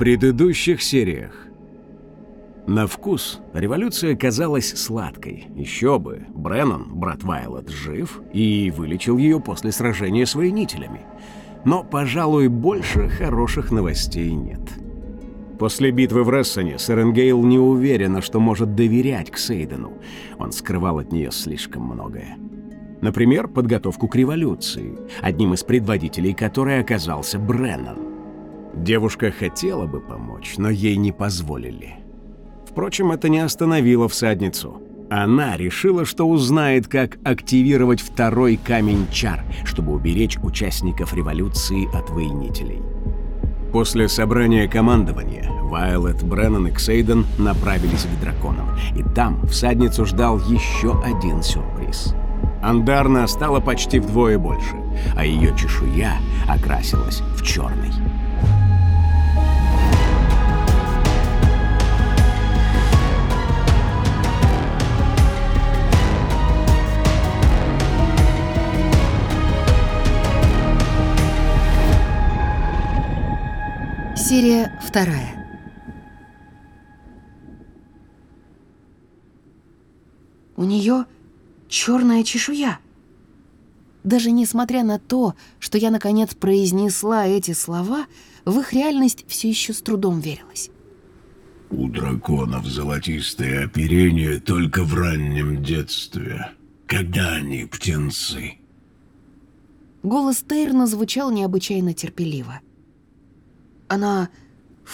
предыдущих сериях на вкус революция казалась сладкой. Еще бы, Бреннан, брат Вайлот, жив и вылечил ее после сражения с воинителями. Но, пожалуй, больше хороших новостей нет. После битвы в Рессоне Серенгейл не уверена, что может доверять Ксейдену. Он скрывал от нее слишком многое. Например, подготовку к революции, одним из предводителей которой оказался Бреннан. Девушка хотела бы помочь, но ей не позволили. Впрочем, это не остановило всадницу. Она решила, что узнает, как активировать второй камень чар, чтобы уберечь участников революции от воинителей. После собрания командования Вайлет, Бреннан и Ксейден направились к драконам, и там всадницу ждал еще один сюрприз. Андарна стала почти вдвое больше, а ее чешуя окрасилась в черный. Серия вторая. У нее черная чешуя. Даже несмотря на то, что я наконец произнесла эти слова, в их реальность все еще с трудом верилась. У драконов золотистое оперение только в раннем детстве, когда они птенцы. Голос Тейрна звучал необычайно терпеливо. Она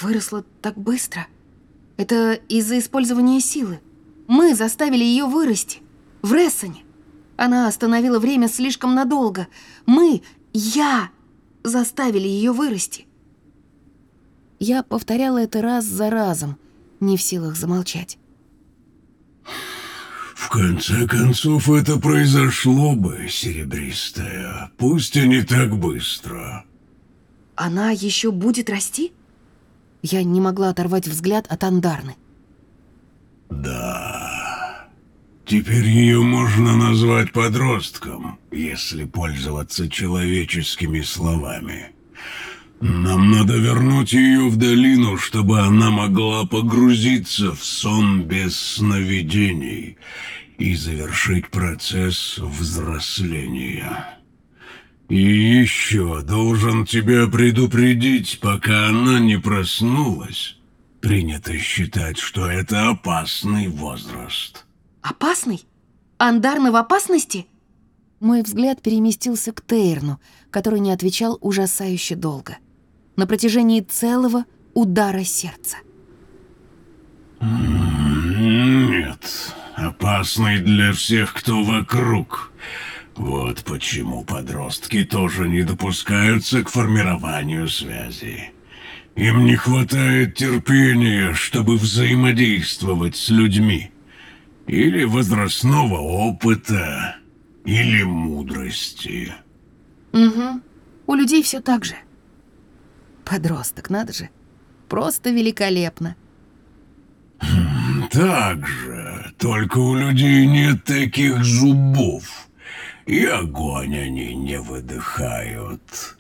выросла так быстро. Это из-за использования силы. Мы заставили ее вырасти. В Рессоне. Она остановила время слишком надолго. Мы, я, заставили ее вырасти. Я повторяла это раз за разом, не в силах замолчать. В конце концов, это произошло бы, серебристая. Пусть и не так быстро. Она еще будет расти? Я не могла оторвать взгляд от Андарны. Да. Теперь ее можно назвать подростком, если пользоваться человеческими словами. Нам надо вернуть ее в долину, чтобы она могла погрузиться в сон без сновидений и завершить процесс взросления. И еще должен тебя предупредить, пока она не проснулась. Принято считать, что это опасный возраст. Опасный? Андарна в опасности? Мой взгляд переместился к Тейрну, который не отвечал ужасающе долго. На протяжении целого удара сердца. Нет, опасный для всех, кто вокруг. Вот почему подростки тоже не допускаются к формированию связи. Им не хватает терпения, чтобы взаимодействовать с людьми. Или возрастного опыта, или мудрости. Угу. У людей все так же. Подросток, надо же. Просто великолепно. Так же, только у людей нет таких зубов и огонь они не выдыхают.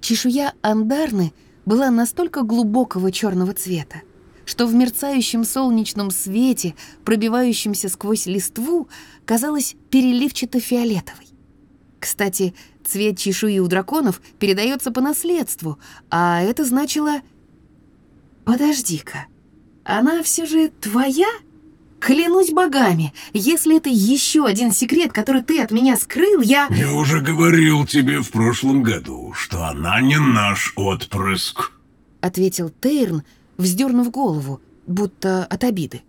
Чешуя андарны была настолько глубокого черного цвета, что в мерцающем солнечном свете, пробивающемся сквозь листву, казалась переливчато-фиолетовой. Кстати, цвет чешуи у драконов передается по наследству, а это значило... Подожди-ка, она все же твоя? Клянусь богами, если это еще один секрет, который ты от меня скрыл, я... Я уже говорил тебе в прошлом году, что она не наш отпрыск. Ответил Тейрн, вздернув голову, будто от обиды.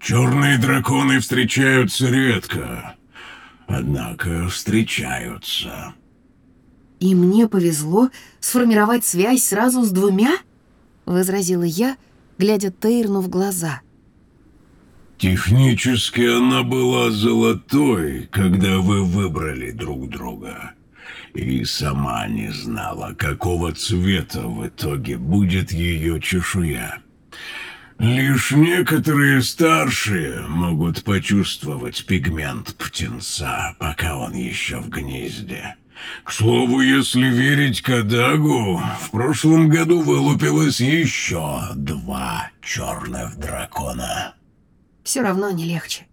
Черные драконы встречаются редко, однако встречаются. И мне повезло сформировать связь сразу с двумя? — возразила я, глядя Тейрну в глаза. Технически она была золотой, когда вы выбрали друг друга. И сама не знала, какого цвета в итоге будет ее чешуя. Лишь некоторые старшие могут почувствовать пигмент птенца, пока он еще в гнезде. К слову, если верить Кадагу, в прошлом году вылупилось еще два черных дракона. Все равно не легче.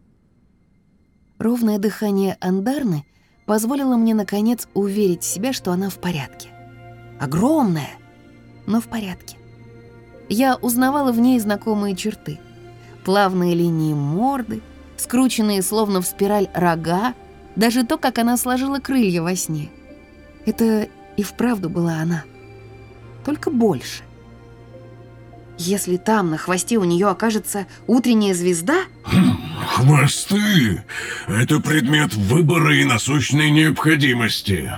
Ровное дыхание Андарны позволило мне, наконец, уверить себя, что она в порядке. Огромная, но в порядке. Я узнавала в ней знакомые черты. Плавные линии морды, скрученные словно в спираль рога, даже то, как она сложила крылья во сне. Это и вправду была она. Только больше. Если там на хвосте у нее окажется утренняя звезда... Хвосты — это предмет выбора и насущной необходимости.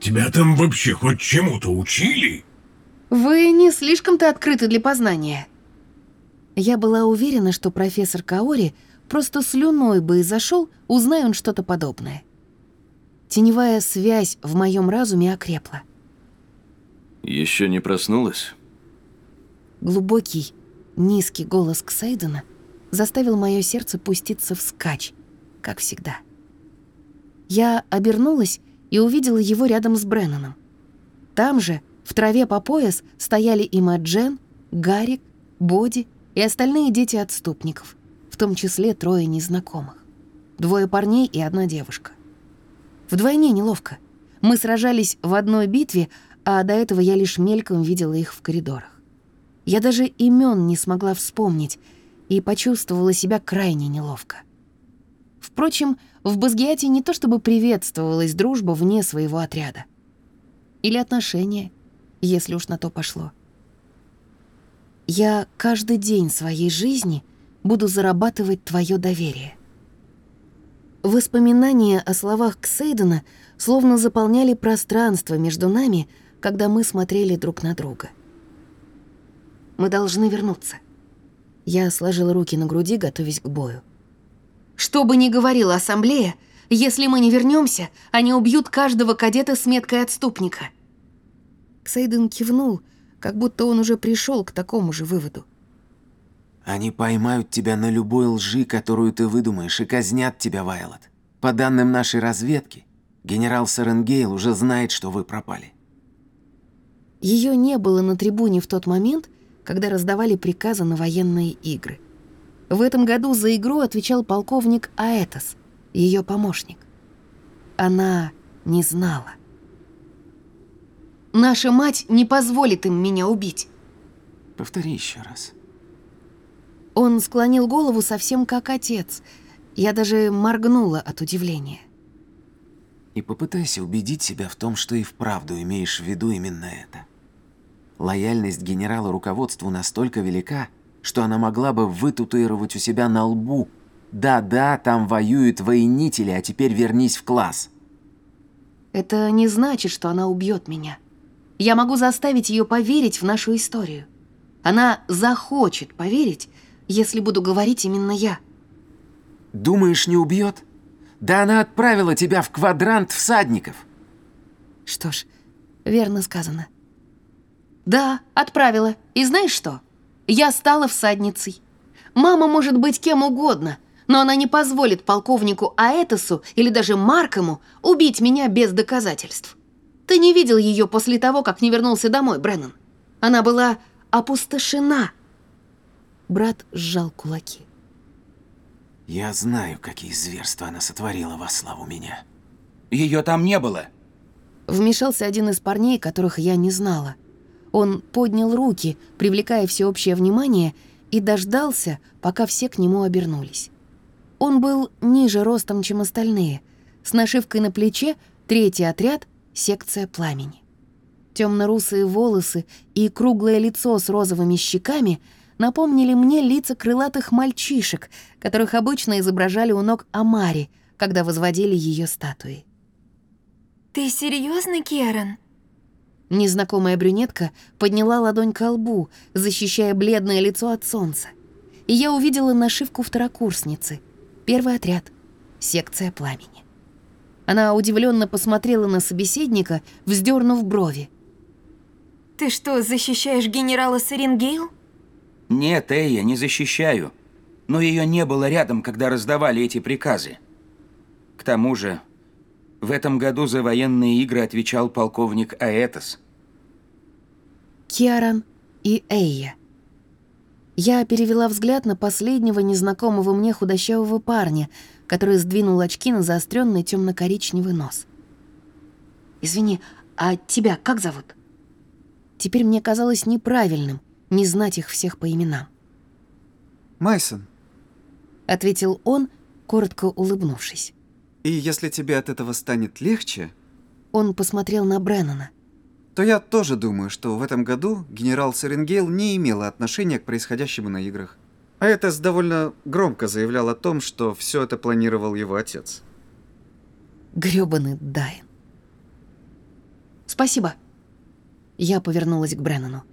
Тебя там вообще хоть чему-то учили? Вы не слишком-то открыты для познания. Я была уверена, что профессор Каори просто слюной бы и зашел, узнай он что-то подобное. Теневая связь в моем разуме окрепла. Еще не проснулась? Глубокий, низкий голос Ксейдена заставил мое сердце пуститься вскачь, как всегда. Я обернулась и увидела его рядом с Бренноном. Там же, в траве по пояс, стояли и Маджен, Гарик, Боди и остальные дети отступников, в том числе трое незнакомых. Двое парней и одна девушка. Вдвойне неловко. Мы сражались в одной битве, а до этого я лишь мельком видела их в коридорах. Я даже имен не смогла вспомнить и почувствовала себя крайне неловко. Впрочем, в Базгиате не то чтобы приветствовалась дружба вне своего отряда. Или отношения, если уж на то пошло. Я каждый день своей жизни буду зарабатывать твое доверие. Воспоминания о словах Ксейдена словно заполняли пространство между нами, когда мы смотрели друг на друга. Мы должны вернуться. Я сложила руки на груди, готовясь к бою. Что бы ни говорила ассамблея, если мы не вернемся, они убьют каждого кадета с меткой отступника. Ксейден кивнул, как будто он уже пришел к такому же выводу. Они поймают тебя на любой лжи, которую ты выдумаешь, и казнят тебя, Вайлот. По данным нашей разведки, генерал Саренгейл уже знает, что вы пропали. Ее не было на трибуне в тот момент, когда раздавали приказы на военные игры. В этом году за игру отвечал полковник Аэтос, ее помощник. Она не знала. «Наша мать не позволит им меня убить». Повтори еще раз. Он склонил голову совсем как отец. Я даже моргнула от удивления. И попытайся убедить себя в том, что и вправду имеешь в виду именно это. Лояльность генерала руководству настолько велика, что она могла бы вытатуировать у себя на лбу «Да-да, там воюют воинители, а теперь вернись в класс». Это не значит, что она убьет меня. Я могу заставить ее поверить в нашу историю. Она захочет поверить, если буду говорить именно я. Думаешь, не убьет? Да она отправила тебя в квадрант всадников. Что ж, верно сказано. Да, отправила. И знаешь что? Я стала всадницей. Мама может быть кем угодно, но она не позволит полковнику Аэтосу или даже Маркому убить меня без доказательств. Ты не видел ее после того, как не вернулся домой, Бреннан. Она была опустошена. Брат сжал кулаки. Я знаю, какие зверства она сотворила во славу меня. Ее там не было. Вмешался один из парней, которых я не знала. Он поднял руки, привлекая всеобщее внимание, и дождался, пока все к нему обернулись. Он был ниже ростом, чем остальные, с нашивкой на плече «Третий отряд. Секция пламени». Темно-русые волосы и круглое лицо с розовыми щеками напомнили мне лица крылатых мальчишек, которых обычно изображали у ног Амари, когда возводили ее статуи. «Ты серьезно, Керан?» Незнакомая брюнетка подняла ладонь ко лбу, защищая бледное лицо от солнца. И я увидела нашивку второкурсницы. Первый отряд. Секция пламени. Она удивленно посмотрела на собеседника, вздернув брови. Ты что, защищаешь генерала Серенгейл? Нет, Эйя, не защищаю. Но ее не было рядом, когда раздавали эти приказы. К тому же, в этом году за военные игры отвечал полковник Аэтос. Киаран и Эйя. Я перевела взгляд на последнего незнакомого мне худощавого парня, который сдвинул очки на заостренный темно-коричневый нос. «Извини, а тебя как зовут?» Теперь мне казалось неправильным не знать их всех по именам. Майсон. Ответил он, коротко улыбнувшись. И если тебе от этого станет легче... Он посмотрел на Бреннана. То я тоже думаю, что в этом году генерал Серенгейл не имела отношения к происходящему на играх. А это довольно громко заявлял о том, что все это планировал его отец. Грёбаный Дайн. Спасибо. Я повернулась к Бреннану.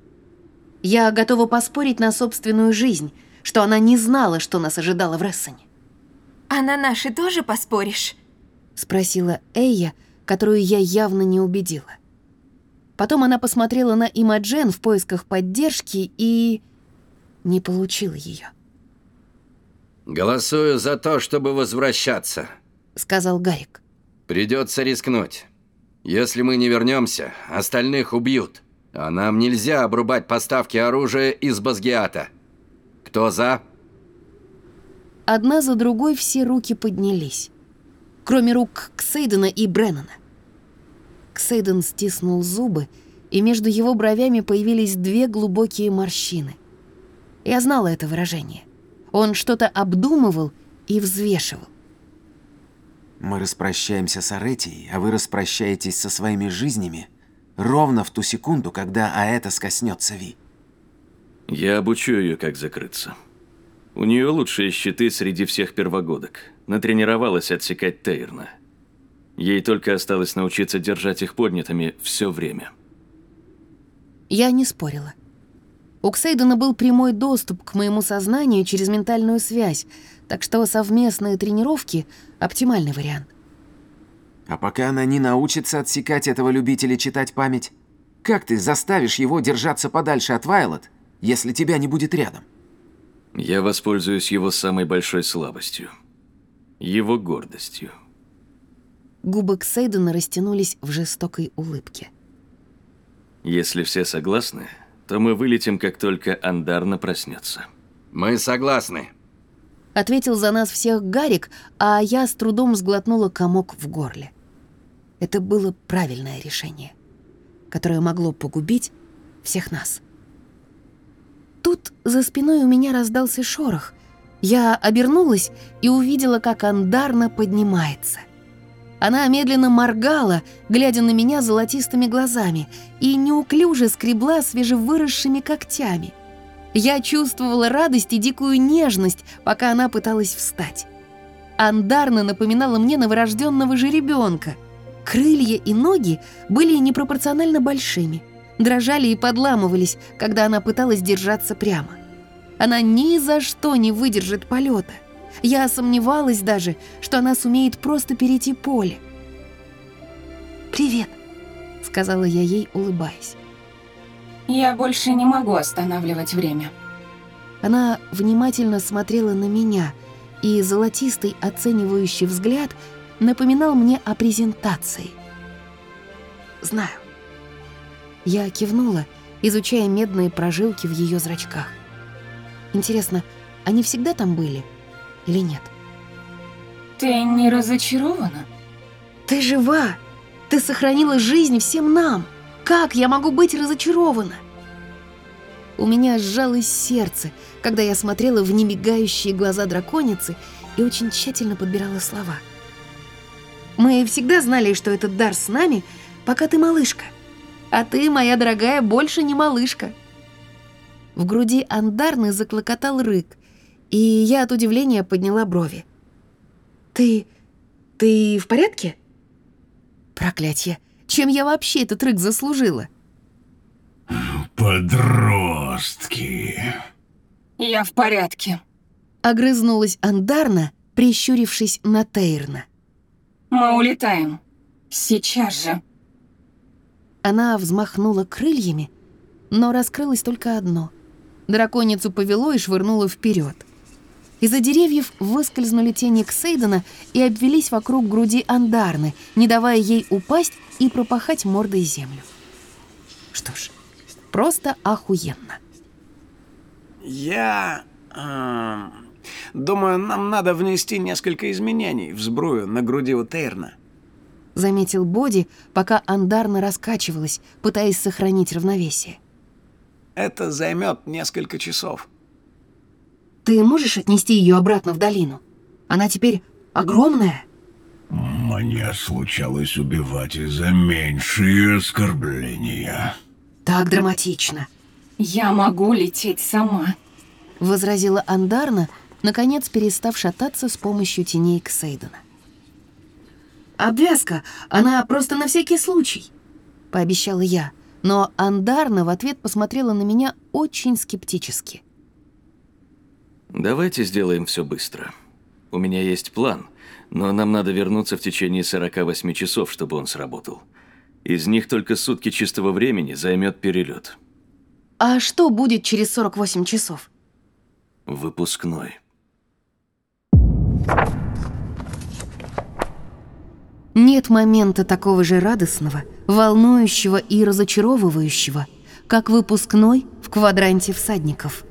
Я готова поспорить на собственную жизнь, что она не знала, что нас ожидало в Рессене. А на наши тоже поспоришь? Спросила Эйя, которую я явно не убедила. Потом она посмотрела на Имаджен в поисках поддержки и... не получила ее. «Голосую за то, чтобы возвращаться», — сказал Гарик. «Придется рискнуть. Если мы не вернемся, остальных убьют. А нам нельзя обрубать поставки оружия из Базгиата. Кто за?» Одна за другой все руки поднялись. Кроме рук Ксейдена и Бреннана. Ксейден стиснул зубы, и между его бровями появились две глубокие морщины. Я знала это выражение. Он что-то обдумывал и взвешивал. Мы распрощаемся с Аретией, а вы распрощаетесь со своими жизнями ровно в ту секунду, когда Аэтос коснется Ви. Я обучу ее, как закрыться. У нее лучшие щиты среди всех первогодок. Натренировалась отсекать Тейрна. Ей только осталось научиться держать их поднятыми все время. Я не спорила. У Ксейдена был прямой доступ к моему сознанию через ментальную связь, так что совместные тренировки — оптимальный вариант. А пока она не научится отсекать этого любителя читать память, как ты заставишь его держаться подальше от Вайлот, если тебя не будет рядом? Я воспользуюсь его самой большой слабостью. Его гордостью. Губы Ксейдена растянулись в жестокой улыбке. Если все согласны, то мы вылетим, как только Андарна проснется. «Мы согласны», — ответил за нас всех Гарик, а я с трудом сглотнула комок в горле. Это было правильное решение, которое могло погубить всех нас. Тут за спиной у меня раздался шорох. Я обернулась и увидела, как Андарна поднимается. Она медленно моргала, глядя на меня золотистыми глазами, и неуклюже скребла свежевыросшими когтями. Я чувствовала радость и дикую нежность, пока она пыталась встать. Андарна напоминала мне новорожденного жеребенка. Крылья и ноги были непропорционально большими, дрожали и подламывались, когда она пыталась держаться прямо. Она ни за что не выдержит полета. Я сомневалась даже, что она сумеет просто перейти поле. «Привет», — сказала я ей, улыбаясь. Я больше не могу останавливать время. Она внимательно смотрела на меня, и золотистый оценивающий взгляд напоминал мне о презентации. «Знаю». Я кивнула, изучая медные прожилки в ее зрачках. Интересно, они всегда там были или нет? Ты не разочарована? Ты жива! Ты сохранила жизнь всем нам! Как я могу быть разочарована? У меня сжалось сердце, когда я смотрела в немигающие глаза драконицы и очень тщательно подбирала слова. Мы всегда знали, что этот дар с нами, пока ты малышка. А ты, моя дорогая, больше не малышка. В груди Андарны заклокотал рык, и я от удивления подняла брови. «Ты... ты в порядке?» «Проклятье! Чем я вообще этот рык заслужила?» Подростки. Я в порядке. Огрызнулась Андарна, прищурившись на Тейрна. Мы улетаем. Сейчас же. Она взмахнула крыльями, но раскрылось только одно. Драконицу повело и швырнуло вперед. Из-за деревьев выскользнули тени Ксейдена и обвелись вокруг груди Андарны, не давая ей упасть и пропахать мордой землю. Что ж, просто охуенно. Я... эм, думаю, нам надо внести несколько изменений в сбрую на груди у Тейрна. Заметил Боди, пока Андарна раскачивалась, пытаясь сохранить равновесие. Это займет несколько часов. Ты можешь отнести ее обратно в долину? Она теперь огромная. Мне случалось убивать и за меньшие оскорбления. Так драматично. Я могу лететь сама. возразила Андарна, наконец перестав шататься с помощью теней Ксейдена. «Обвязка, она просто на всякий случай», — пообещала я, но Андарна в ответ посмотрела на меня очень скептически. Давайте сделаем все быстро. У меня есть план, но нам надо вернуться в течение 48 часов, чтобы он сработал. Из них только сутки чистого времени займет перелет. «А что будет через 48 часов?» Выпускной. Нет момента такого же радостного, волнующего и разочаровывающего, как выпускной в квадранте всадников.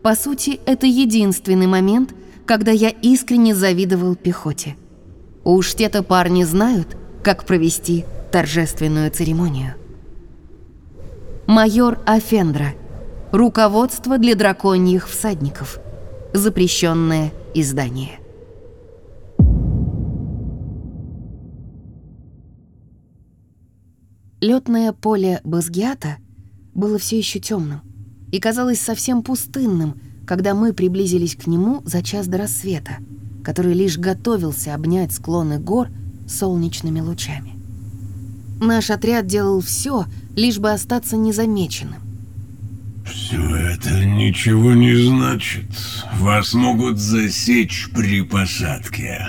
По сути, это единственный момент, когда я искренне завидовал пехоте. Уж те-то парни знают, как провести торжественную церемонию. Майор Афендра. Руководство для драконьих всадников. Запрещенное издание. Летное поле Базгиата было все еще темным и казалось совсем пустынным, когда мы приблизились к нему за час до рассвета, который лишь готовился обнять склоны гор солнечными лучами. Наш отряд делал все, лишь бы остаться незамеченным. Все это ничего не значит. Вас могут засечь при посадке.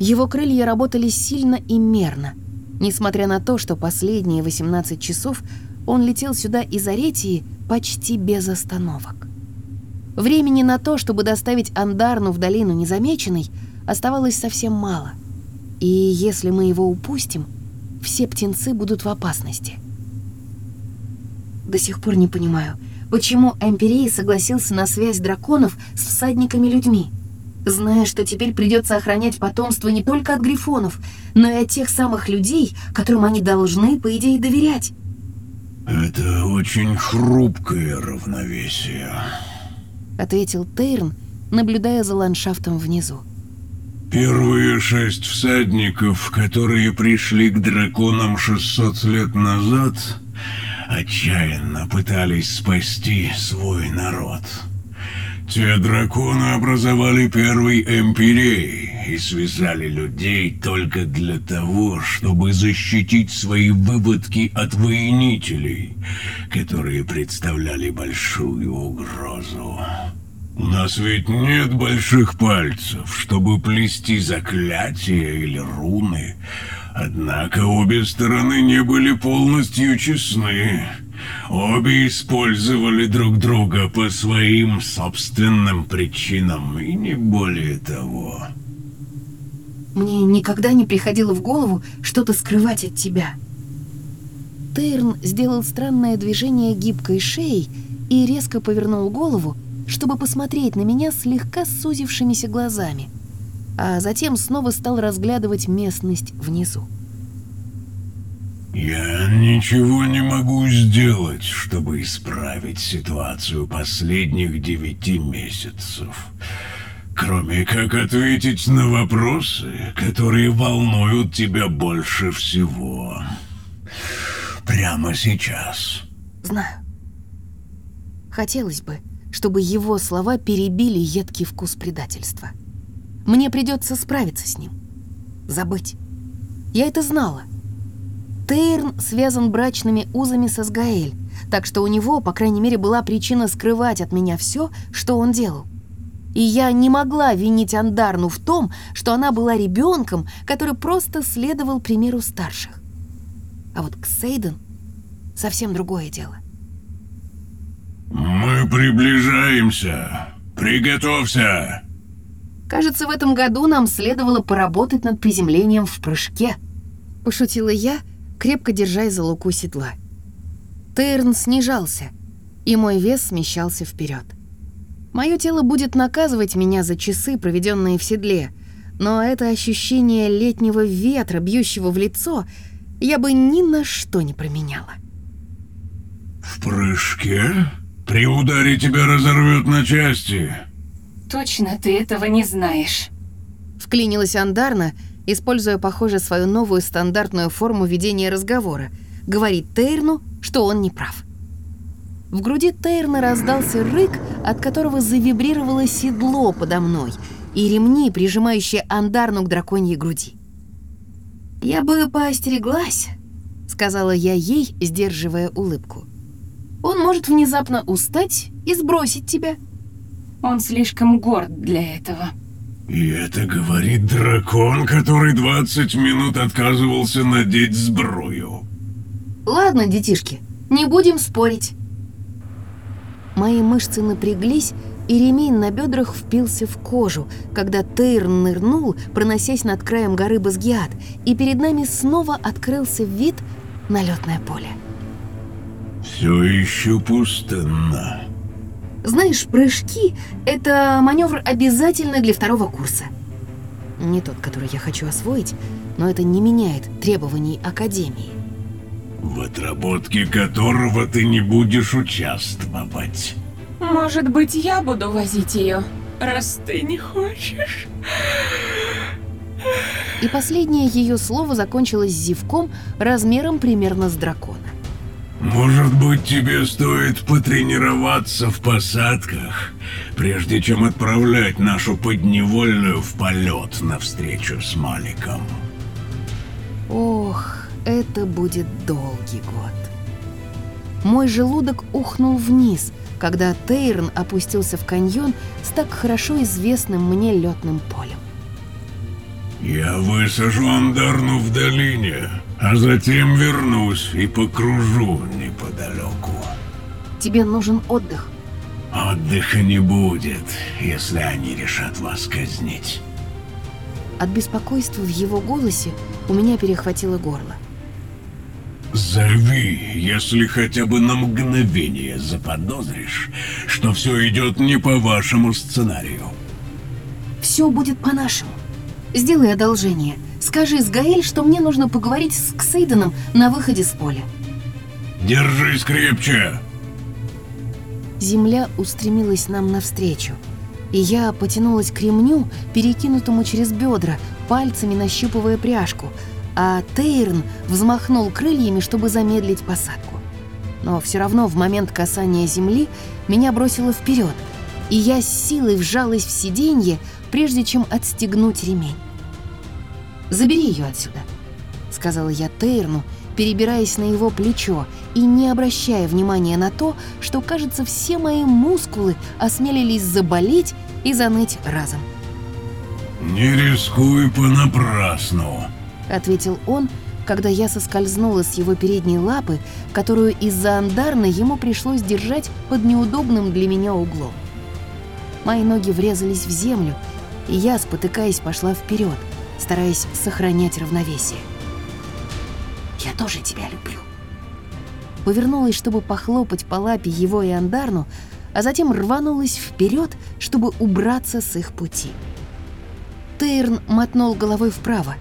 Его крылья работали сильно и мерно, несмотря на то, что последние 18 часов он летел сюда из Аретии почти без остановок. Времени на то, чтобы доставить Андарну в долину незамеченной, оставалось совсем мало. И если мы его упустим, все птенцы будут в опасности. До сих пор не понимаю, почему Эмпирей согласился на связь драконов с всадниками-людьми, зная, что теперь придется охранять потомство не только от грифонов, но и от тех самых людей, которым они должны, по идее, доверять. Это очень хрупкое равновесие. Ответил Тейрн, наблюдая за ландшафтом внизу. Первые шесть всадников, которые пришли к драконам 600 лет назад, отчаянно пытались спасти свой народ. Те драконы образовали первый эмпирей и связали людей только для того, чтобы защитить свои выводки от воинителей, которые представляли большую угрозу. У нас ведь нет больших пальцев, чтобы плести заклятия или руны. Однако обе стороны не были полностью честны. Обе использовали друг друга по своим собственным причинам, и не более того. Мне никогда не приходило в голову что-то скрывать от тебя. Тейрн сделал странное движение гибкой шеей и резко повернул голову, чтобы посмотреть на меня слегка сузившимися глазами, а затем снова стал разглядывать местность внизу. Я ничего не могу сделать, чтобы исправить ситуацию последних девяти месяцев. Кроме как ответить на вопросы, которые волнуют тебя больше всего. Прямо сейчас. Знаю. Хотелось бы, чтобы его слова перебили едкий вкус предательства. Мне придется справиться с ним. Забыть. Я это знала. Тейрн связан брачными узами со Сгаэль, так что у него, по крайней мере, была причина скрывать от меня все, что он делал. И я не могла винить Андарну в том, что она была ребенком, который просто следовал примеру старших. А вот Ксейден — совсем другое дело. Мы приближаемся. Приготовься. Кажется, в этом году нам следовало поработать над приземлением в прыжке. Пошутила я, крепко держась за луку седла. Тейрн снижался, и мой вес смещался вперед. Мое тело будет наказывать меня за часы, проведенные в седле, но это ощущение летнего ветра, бьющего в лицо, я бы ни на что не променяла. В прыжке? При ударе тебя разорвет на части. Точно ты этого не знаешь. Вклинилась Андарна, используя, похоже, свою новую стандартную форму ведения разговора. Говорит Тейрну, что он не прав. В груди Тейрна раздался рык, от которого завибрировало седло подо мной и ремни, прижимающие Андарну к драконьей груди. «Я бы поостереглась», — сказала я ей, сдерживая улыбку. «Он может внезапно устать и сбросить тебя». Он слишком горд для этого. И это говорит дракон, который 20 минут отказывался надеть сбрую. «Ладно, детишки, не будем спорить». Мои мышцы напряглись, и ремень на бедрах впился в кожу, когда Тейрн нырнул, проносясь над краем горы Базгиат, и перед нами снова открылся вид на летное поле. Все еще пустынно. Знаешь, прыжки — это маневр обязательно для второго курса. Не тот, который я хочу освоить, но это не меняет требований Академии. В отработке которого ты не будешь участвовать. Может быть, я буду возить ее, раз ты не хочешь? И последнее ее слово закончилось зевком размером примерно с дракона. Может быть, тебе стоит потренироваться в посадках, прежде чем отправлять нашу подневольную в полет навстречу с Маликом. Ох, это будет долгий год. Мой желудок ухнул вниз, когда Тейрн опустился в каньон с так хорошо известным мне летным полем. Я высажу Андарну в долине, а затем вернусь и покружу неподалеку. Тебе нужен отдых. Отдыха не будет, если они решат вас казнить. От беспокойства в его голосе у меня перехватило горло. Зови, если хотя бы на мгновение заподозришь, что все идет не по вашему сценарию. Все будет по-нашему. Сделай одолжение. Скажи с Гаэль, что мне нужно поговорить с Ксейденом на выходе с поля. Держись крепче. Земля устремилась нам навстречу, и я потянулась к ремню, перекинутому через бедра, пальцами нащупывая пряжку, а Тейрн взмахнул крыльями, чтобы замедлить посадку. Но все равно в момент касания земли меня бросило вперед, и я с силой вжалась в сиденье, прежде чем отстегнуть ремень. «Забери ее отсюда», — сказала я Тейрну, перебираясь на его плечо и не обращая внимания на то, что, кажется, все мои мускулы осмелились заболеть и заныть разом. «Не рискуй понапрасну», — ответил он, когда я соскользнула с его передней лапы, которую из-за андарны ему пришлось держать под неудобным для меня углом. Мои ноги врезались в землю, и я, спотыкаясь, пошла вперед, стараясь сохранять равновесие. «Я тоже тебя люблю». Повернулась, чтобы похлопать по лапе его и Андарну, а затем рванулась вперед, чтобы убраться с их пути. Тейрн мотнул головой вправо,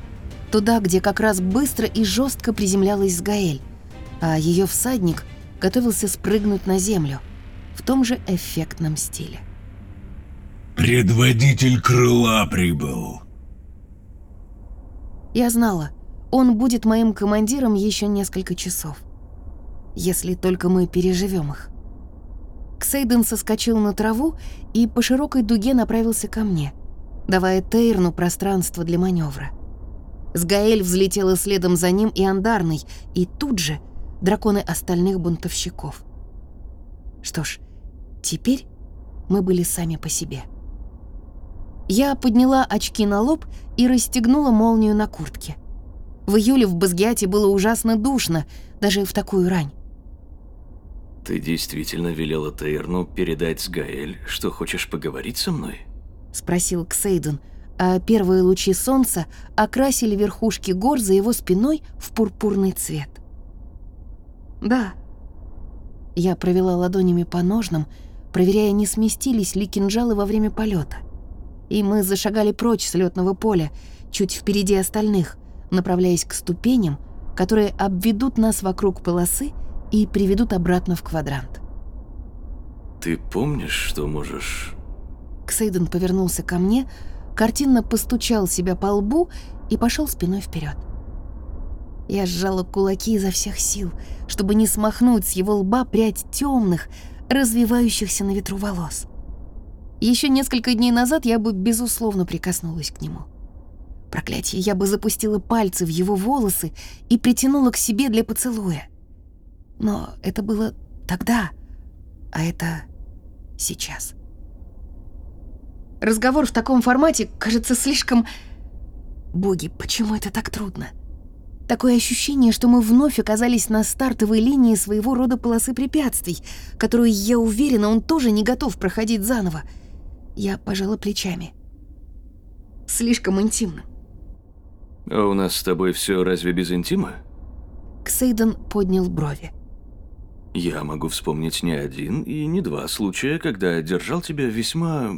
туда, где как раз быстро и жестко приземлялась Сгаэль, а ее всадник готовился спрыгнуть на землю в том же эффектном стиле. «Предводитель крыла прибыл», Я знала, он будет моим командиром еще несколько часов. Если только мы переживем их. Ксейден соскочил на траву и по широкой дуге направился ко мне, давая Тейрну пространство для маневра. Сгаэль взлетела следом за ним и Андарной, и тут же драконы остальных бунтовщиков. Что ж, теперь мы были сами по себе. Я подняла очки на лоб и расстегнула молнию на куртке. В июле в Базгиате было ужасно душно, даже в такую рань. Ты действительно велела Тейрну передать с Гаэль, что хочешь поговорить со мной? Спросил Ксейден, а первые лучи солнца окрасили верхушки гор за его спиной в пурпурный цвет. «Да». Я провела ладонями по ножнам, проверяя, не сместились ли кинжалы во время полета. И мы зашагали прочь с летного поля, чуть впереди остальных, направляясь к ступеням, которые обведут нас вокруг полосы и приведут обратно в квадрант. Ты помнишь, что можешь... Ксейден повернулся ко мне, картинно постучал себя по лбу и пошел спиной вперед. Я сжала кулаки изо всех сил, чтобы не смахнуть с его лба прядь темных, развивающихся на ветру волос. Еще несколько дней назад я бы, безусловно, прикоснулась к нему. Проклятие, я бы запустила пальцы в его волосы и притянула к себе для поцелуя. Но это было тогда, а это сейчас. Разговор в таком формате кажется слишком... Боги, почему это так трудно? Такое ощущение, что мы вновь оказались на стартовой линии своего рода полосы препятствий, которую, я уверена, он тоже не готов проходить заново. Я пожала плечами. Слишком интимно. А у нас с тобой все разве без интима? Ксейден поднял брови. Я могу вспомнить не один и не два случая, когда держал тебя весьма...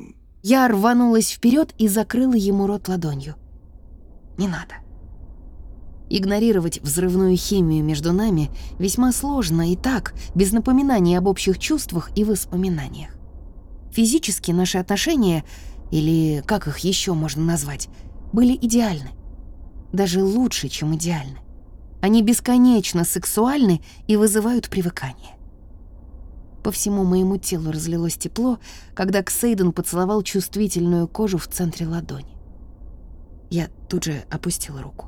Я рванулась вперед и закрыла ему рот ладонью. Не надо. Игнорировать взрывную химию между нами весьма сложно и так, без напоминаний об общих чувствах и воспоминаниях. Физически наши отношения, или как их еще можно назвать, были идеальны. Даже лучше, чем идеальны. Они бесконечно сексуальны и вызывают привыкание. По всему моему телу разлилось тепло, когда Ксейден поцеловал чувствительную кожу в центре ладони. Я тут же опустила руку.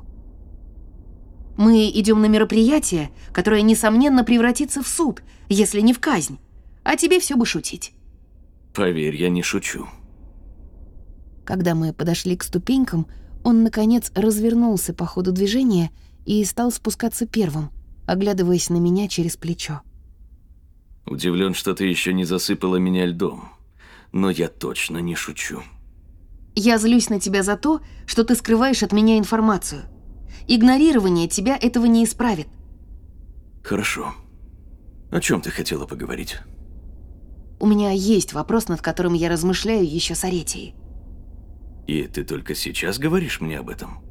«Мы идем на мероприятие, которое, несомненно, превратится в суд, если не в казнь. А тебе все бы шутить». Поверь, я не шучу. Когда мы подошли к ступенькам, он, наконец, развернулся по ходу движения и стал спускаться первым, оглядываясь на меня через плечо. Удивлен, что ты еще не засыпала меня льдом. Но я точно не шучу. Я злюсь на тебя за то, что ты скрываешь от меня информацию. Игнорирование тебя этого не исправит. Хорошо. О чем ты хотела поговорить? У меня есть вопрос, над которым я размышляю еще с Аретией. И ты только сейчас говоришь мне об этом?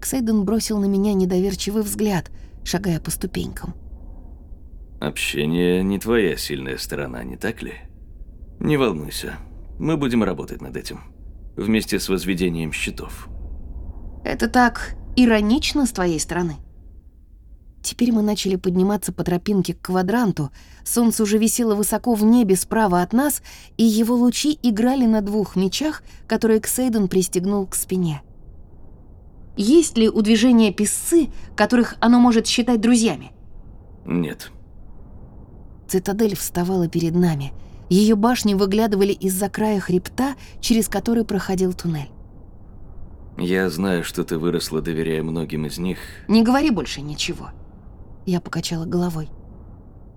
Ксейден бросил на меня недоверчивый взгляд, шагая по ступенькам. Общение не твоя сильная сторона, не так ли? Не волнуйся, мы будем работать над этим. Вместе с возведением щитов. Это так иронично с твоей стороны. Теперь мы начали подниматься по тропинке к квадранту, солнце уже висело высоко в небе справа от нас, и его лучи играли на двух мечах, которые Ксейден пристегнул к спине. Есть ли у движения песцы, которых оно может считать друзьями? Нет. Цитадель вставала перед нами. Ее башни выглядывали из-за края хребта, через который проходил туннель. Я знаю, что ты выросла, доверяя многим из них. Не говори больше ничего. Я покачала головой.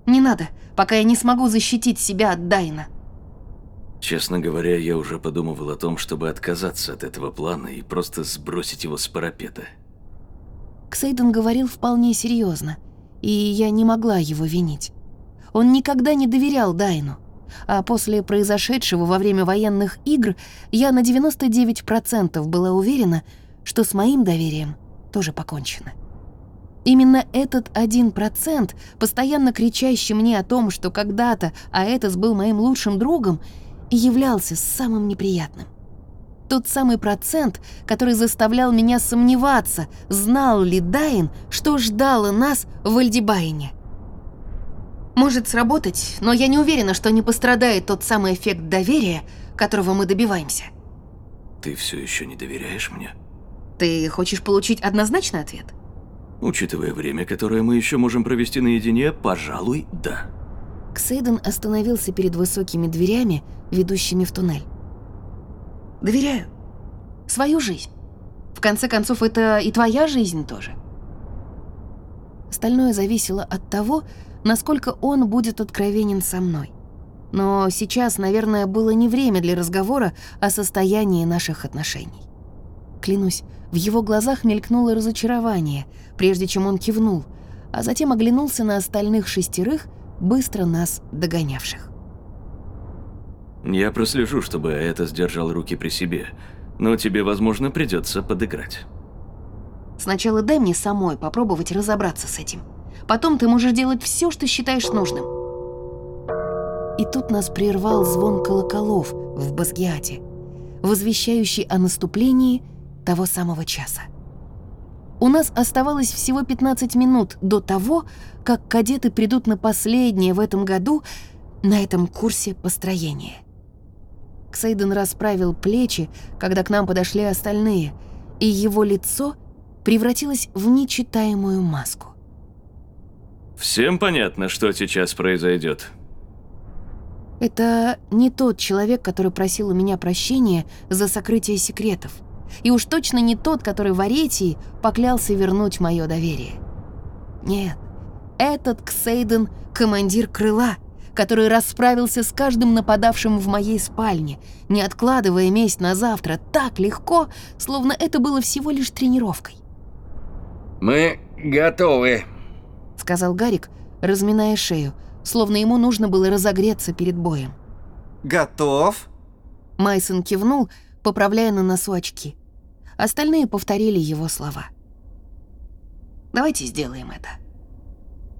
Не надо, пока я не смогу защитить себя от Дайна. Честно говоря, я уже подумывал о том, чтобы отказаться от этого плана и просто сбросить его с парапета. Ксейден говорил вполне серьезно, и я не могла его винить. Он никогда не доверял Дайну. А после произошедшего во время военных игр я на 99% была уверена, что с моим доверием тоже покончено. Именно этот один процент, постоянно кричащий мне о том, что когда-то Аэтос был моим лучшим другом, и являлся самым неприятным. Тот самый процент, который заставлял меня сомневаться, знал ли Дайн, что ждало нас в Альдибайне. Может сработать, но я не уверена, что не пострадает тот самый эффект доверия, которого мы добиваемся. Ты все еще не доверяешь мне? Ты хочешь получить однозначный ответ? Учитывая время, которое мы еще можем провести наедине, пожалуй, да. Ксейден остановился перед высокими дверями, ведущими в туннель. «Доверяю. Свою жизнь. В конце концов, это и твоя жизнь тоже». Остальное зависело от того, насколько он будет откровенен со мной. Но сейчас, наверное, было не время для разговора о состоянии наших отношений. Клянусь, в его глазах мелькнуло разочарование, прежде чем он кивнул, а затем оглянулся на остальных шестерых, быстро нас догонявших. Я прослежу, чтобы это сдержал руки при себе, но тебе, возможно, придется подыграть. Сначала дай мне самой попробовать разобраться с этим. Потом ты можешь делать все, что считаешь нужным. И тут нас прервал звон колоколов в Базгиате, возвещающий о наступлении того самого часа. У нас оставалось всего 15 минут до того, как кадеты придут на последнее в этом году на этом курсе построения. Ксейден расправил плечи, когда к нам подошли остальные, и его лицо превратилось в нечитаемую маску. Всем понятно, что сейчас произойдет. Это не тот человек, который просил у меня прощения за сокрытие секретов. И уж точно не тот, который в Аретии поклялся вернуть мое доверие. Нет, этот Ксейден — командир крыла, который расправился с каждым нападавшим в моей спальне, не откладывая месть на завтра так легко, словно это было всего лишь тренировкой. «Мы готовы», — сказал Гарик, разминая шею, словно ему нужно было разогреться перед боем. Готов? Майсон кивнул, поправляя на носу очки. Остальные повторили его слова. «Давайте сделаем это».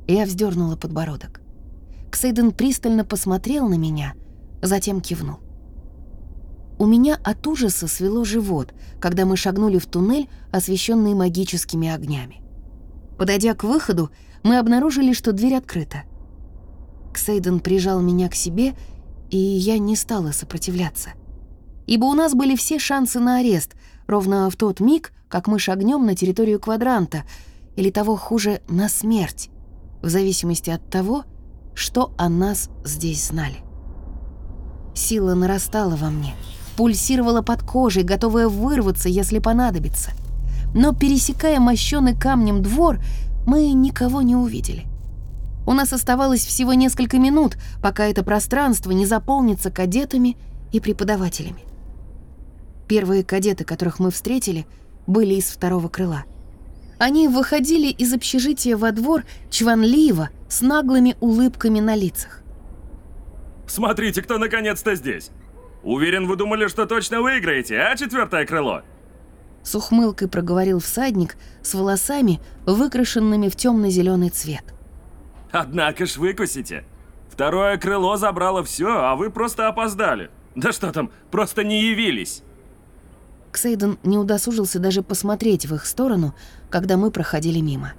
Я вздернула подбородок. Ксейден пристально посмотрел на меня, затем кивнул. У меня от ужаса свело живот, когда мы шагнули в туннель, освещенный магическими огнями. Подойдя к выходу, мы обнаружили, что дверь открыта. Ксейден прижал меня к себе, и я не стала сопротивляться. Ибо у нас были все шансы на арест, ровно в тот миг, как мы шагнем на территорию квадранта, или того хуже, на смерть, в зависимости от того, что о нас здесь знали. Сила нарастала во мне, пульсировала под кожей, готовая вырваться, если понадобится. Но, пересекая мощенный камнем двор, мы никого не увидели. У нас оставалось всего несколько минут, пока это пространство не заполнится кадетами и преподавателями. Первые кадеты, которых мы встретили, были из второго крыла. Они выходили из общежития во двор чванливо, с наглыми улыбками на лицах. Смотрите, кто наконец-то здесь. Уверен, вы думали, что точно выиграете, а, четвертое крыло? С ухмылкой проговорил всадник с волосами, выкрашенными в темно-зеленый цвет. Однако ж выкусите. Второе крыло забрало все, а вы просто опоздали. Да что там, просто не явились. Ксейден не удосужился даже посмотреть в их сторону, когда мы проходили мимо.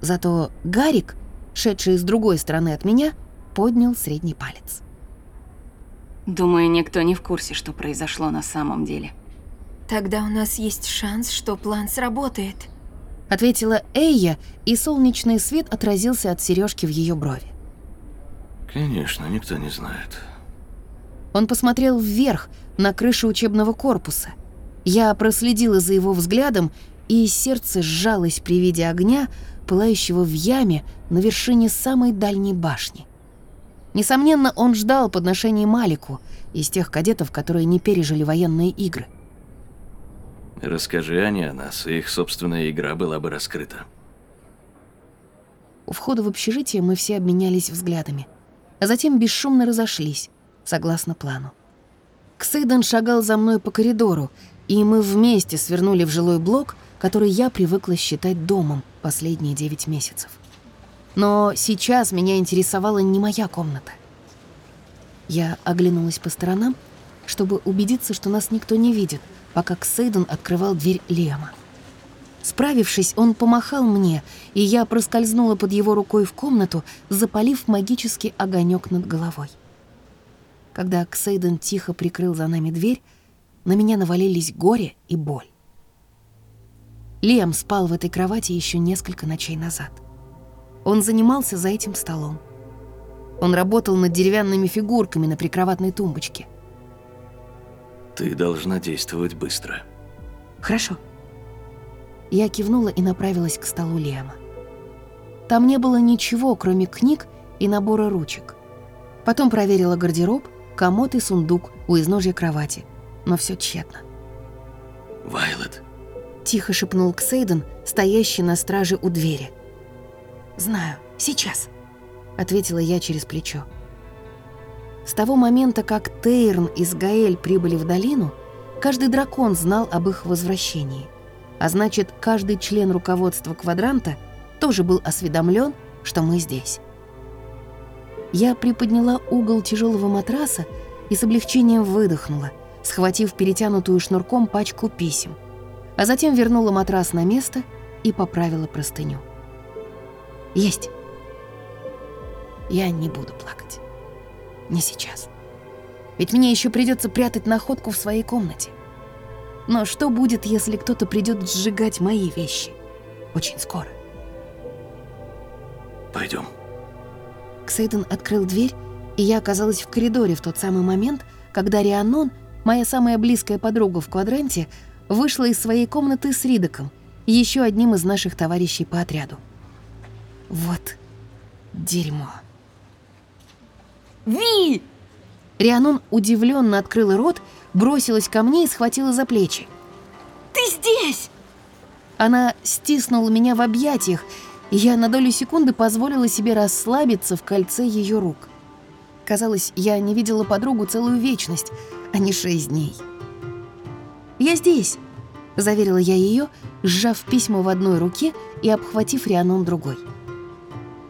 Зато Гарик, шедший с другой стороны от меня, поднял средний палец. Думаю, никто не в курсе, что произошло на самом деле. Тогда у нас есть шанс, что план сработает. Ответила Эйя, и солнечный свет отразился от сережки в ее брови. Конечно, никто не знает. Он посмотрел вверх, на крышу учебного корпуса. Я проследила за его взглядом, и сердце сжалось при виде огня, пылающего в яме на вершине самой дальней башни. Несомненно, он ждал подношений Малику, из тех кадетов, которые не пережили военные игры. Расскажи они о нас, и их собственная игра была бы раскрыта. У входа в общежитие мы все обменялись взглядами, а затем бесшумно разошлись, согласно плану. Ксейден шагал за мной по коридору, и мы вместе свернули в жилой блок, который я привыкла считать домом последние девять месяцев. Но сейчас меня интересовала не моя комната. Я оглянулась по сторонам, чтобы убедиться, что нас никто не видит — пока Ксейден открывал дверь Лема. Справившись, он помахал мне, и я проскользнула под его рукой в комнату, запалив магический огонек над головой. Когда Ксейден тихо прикрыл за нами дверь, на меня навалились горе и боль. Лем спал в этой кровати еще несколько ночей назад. Он занимался за этим столом. Он работал над деревянными фигурками на прикроватной тумбочке. Ты должна действовать быстро. Хорошо. Я кивнула и направилась к столу Лема. Там не было ничего, кроме книг и набора ручек. Потом проверила гардероб, комод и сундук у изножья кровати, но все тщетно. Вайлет, Тихо шепнул Ксейден, стоящий на страже у двери. «Знаю, сейчас», — ответила я через плечо. С того момента, как Тейрн и Сгаэль прибыли в долину, каждый дракон знал об их возвращении. А значит, каждый член руководства квадранта тоже был осведомлен, что мы здесь. Я приподняла угол тяжелого матраса и с облегчением выдохнула, схватив перетянутую шнурком пачку писем — а затем вернула матрас на место и поправила простыню. Есть. Я не буду плакать. Не сейчас. Ведь мне еще придется прятать находку в своей комнате. Но что будет, если кто-то придет сжигать мои вещи? Очень скоро. Пойдем. Ксейден открыл дверь, и я оказалась в коридоре в тот самый момент, когда Рианон, моя самая близкая подруга в квадранте, вышла из своей комнаты с Ридоком, еще одним из наших товарищей по отряду. Вот дерьмо. Ви! Рианон удивленно открыла рот, бросилась ко мне и схватила за плечи. Ты здесь! Она стиснула меня в объятиях, и я на долю секунды позволила себе расслабиться в кольце ее рук. Казалось, я не видела подругу целую вечность, а не шесть дней. «Я здесь», — заверила я ее, сжав письма в одной руке и обхватив Рианон другой.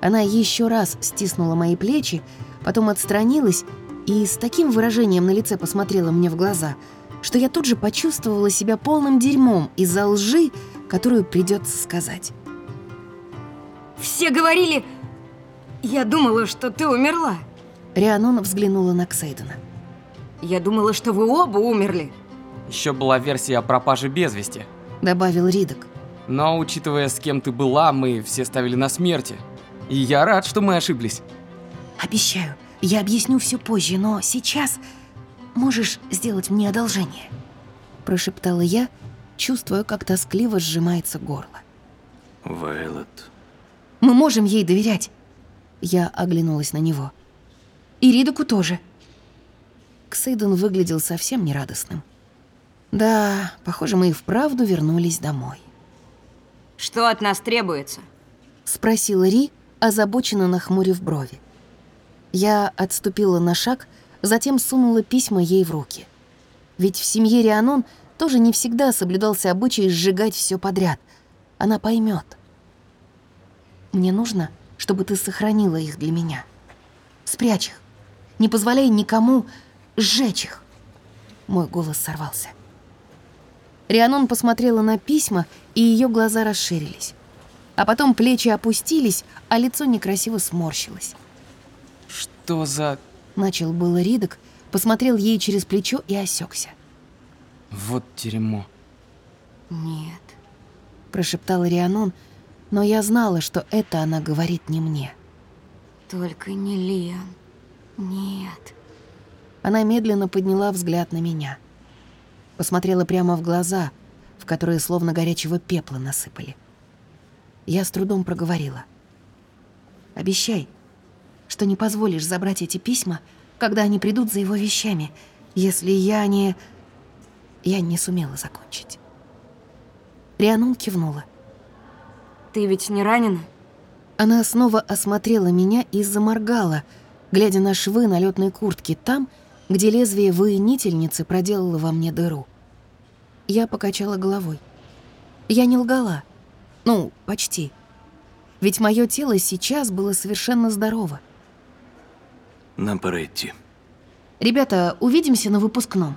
Она еще раз стиснула мои плечи, потом отстранилась и с таким выражением на лице посмотрела мне в глаза, что я тут же почувствовала себя полным дерьмом из-за лжи, которую придется сказать. Все говорили... Я думала, что ты умерла. Рианон взглянула на Ксейдена. Я думала, что вы оба умерли. Еще была версия о пропаже без вести. Добавил Ридок. Но, учитывая, с кем ты была, мы все ставили на смерти. И я рад, что мы ошиблись. Обещаю, я объясню все позже, но сейчас можешь сделать мне одолжение. Прошептала я, чувствуя, как тоскливо сжимается горло. Вайлот. Мы можем ей доверять. Я оглянулась на него. И Ридоку тоже. Ксейден выглядел совсем нерадостным. Да, похоже, мы и вправду вернулись домой. Что от нас требуется? Спросила Ри, озабоченно нахмурив брови. Я отступила на шаг, затем сунула письма ей в руки. Ведь в семье Рианон тоже не всегда соблюдался обычай сжигать все подряд. Она поймет. Мне нужно, чтобы ты сохранила их для меня. Спрячь их. Не позволяй никому сжечь их. Мой голос сорвался. Рианон посмотрела на письма, и ее глаза расширились. А потом плечи опустились, а лицо некрасиво сморщилось. Что за... Начал было Ридок, посмотрел ей через плечо и осекся. Вот дерьмо. «Нет», — прошептала Рианон, но я знала, что это она говорит не мне. Только не Лиан. Нет. Она медленно подняла взгляд на меня. Посмотрела прямо в глаза, в которые словно горячего пепла насыпали. Я с трудом проговорила. «Обещай, что не позволишь забрать эти письма, когда они придут за его вещами, если я не...» Я не сумела закончить. Рианун кивнула. Ты ведь не ранена? Она снова осмотрела меня и заморгала, глядя на швы на летной куртке там, где лезвие воинительницы проделало во мне дыру. Я покачала головой. Я не лгала. Ну, почти. Ведь мое тело сейчас было совершенно здорово. Нам пора идти. Ребята, увидимся на выпускном.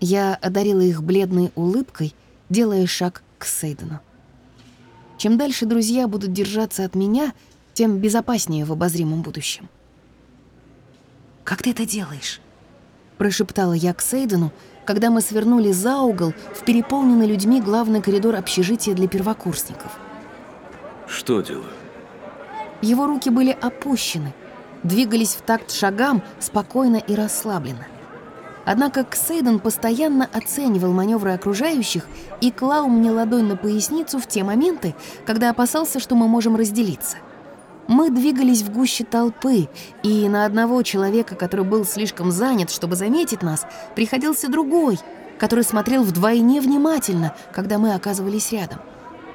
Я одарила их бледной улыбкой, делая шаг к Сейдену. Чем дальше друзья будут держаться от меня, тем безопаснее в обозримом будущем. «Как ты это делаешь?» – прошептала я к Сейдену, когда мы свернули за угол в переполненный людьми главный коридор общежития для первокурсников. Что делаю? Его руки были опущены, двигались в такт шагам спокойно и расслабленно. Однако Ксейден постоянно оценивал маневры окружающих и клал мне ладонь на поясницу в те моменты, когда опасался, что мы можем разделиться. Мы двигались в гуще толпы, и на одного человека, который был слишком занят, чтобы заметить нас, приходился другой, который смотрел вдвойне внимательно, когда мы оказывались рядом.